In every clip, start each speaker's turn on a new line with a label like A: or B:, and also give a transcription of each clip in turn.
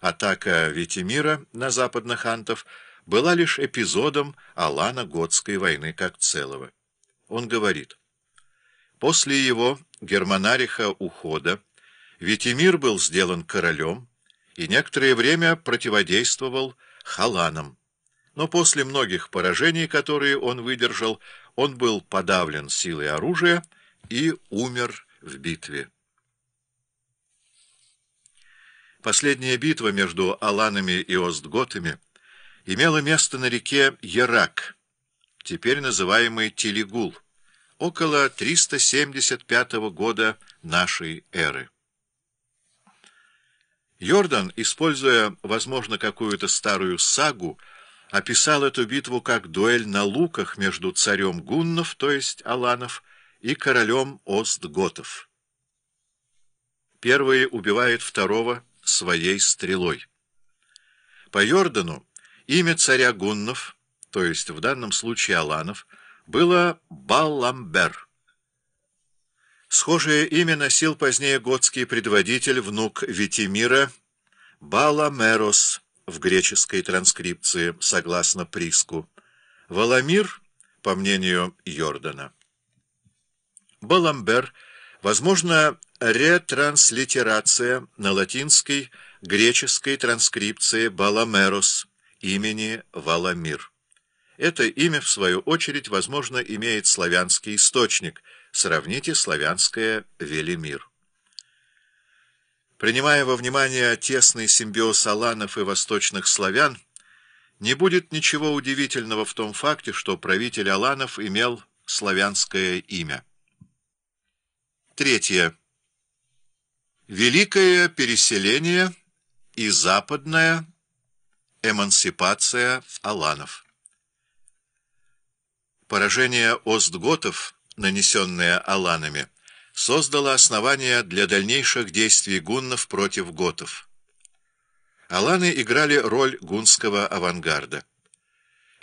A: атака Витимира на западных антов была лишь эпизодом Алана-Готской войны как целого. Он говорит, после его Германариха ухода Витимир был сделан королем и некоторое время противодействовал Халанам. Но после многих поражений, которые он выдержал, он был подавлен силой оружия и умер в битве. Последняя битва между аланами и остготами имела место на реке Ярак, теперь называемый Телегул, около 375 года нашей эры. Йордан, используя, возможно, какую-то старую сагу, описал эту битву как дуэль на луках между царем гуннов, то есть аланов, и королем остготов. Первый убивает второго своей стрелой. По Йордану имя царя гуннов, то есть в данном случае аланов, было Баламбер. Схожее имя носил позднее готский предводитель, внук Витимира, Баламерос в греческой транскрипции, согласно Приску, Валамир, по мнению Йордана. Баламбер, возможно, ретранслитерация на латинской греческой транскрипции Баламерос имени Валамир. Это имя, в свою очередь, возможно, имеет славянский источник – Сравните славянское «Велимир». Принимая во внимание тесный симбиоз аланов и восточных славян, не будет ничего удивительного в том факте, что правитель аланов имел славянское имя. Третье. Великое переселение и западная эмансипация аланов. Поражение остготов – нанесенное аланами, создало основания для дальнейших действий гуннов против готов. Аланы играли роль гунского авангарда.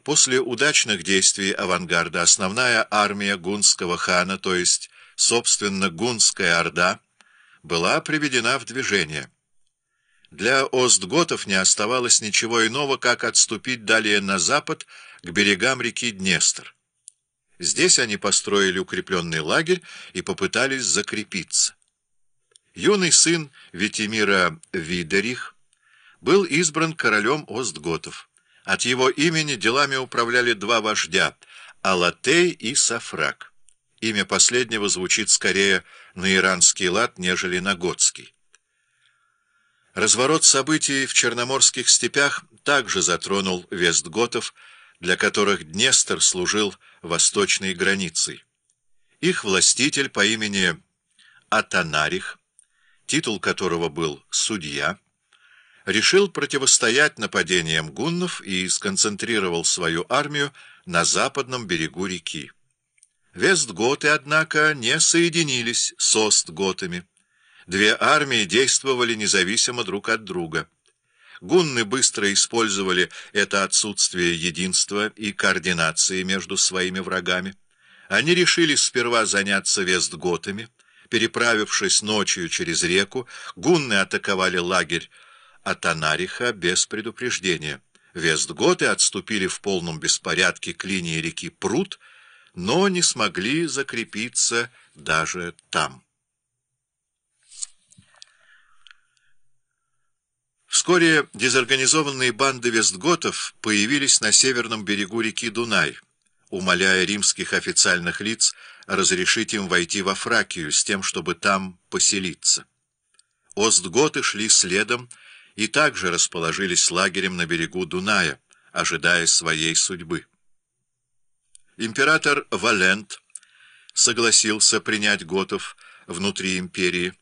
A: После удачных действий авангарда основная армия гунского хана, то есть, собственно, гунская орда, была приведена в движение. Для остготов не оставалось ничего иного, как отступить далее на запад к берегам реки Днестр. Здесь они построили укрепленный лагерь и попытались закрепиться. Юный сын Витимира Видерих был избран королем Остготов. От его имени делами управляли два вождя — Алатей и Сафрак. Имя последнего звучит скорее на иранский лад, нежели на готский. Разворот событий в Черноморских степях также затронул Вестготов, для которых Днестр служил восточной границей. Их властитель по имени Атанарих, титул которого был «судья», решил противостоять нападениям гуннов и сконцентрировал свою армию на западном берегу реки. Вестготы, однако, не соединились с Остготами. Две армии действовали независимо друг от друга. Гунны быстро использовали это отсутствие единства и координации между своими врагами. Они решили сперва заняться вестготами. Переправившись ночью через реку, гунны атаковали лагерь Атанариха без предупреждения. Вестготы отступили в полном беспорядке к линии реки Прут, но не смогли закрепиться даже там. Вскоре дезорганизованные банды вестготов появились на северном берегу реки Дунай, умоляя римских официальных лиц разрешить им войти во Фракию с тем, чтобы там поселиться. Остготы шли следом и также расположились лагерем на берегу Дуная, ожидая своей судьбы. Император Валент согласился принять готов внутри империи,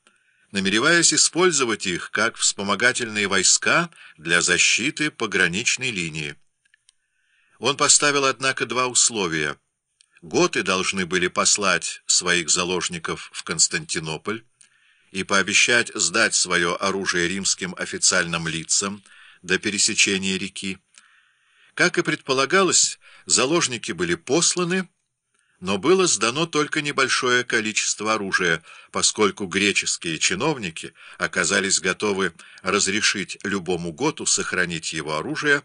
A: намереваясь использовать их как вспомогательные войска для защиты пограничной линии. Он поставил, однако, два условия. Готы должны были послать своих заложников в Константинополь и пообещать сдать свое оружие римским официальным лицам до пересечения реки. Как и предполагалось, заложники были посланы, но было сдано только небольшое количество оружия, поскольку греческие чиновники оказались готовы разрешить любому готу сохранить его оружие,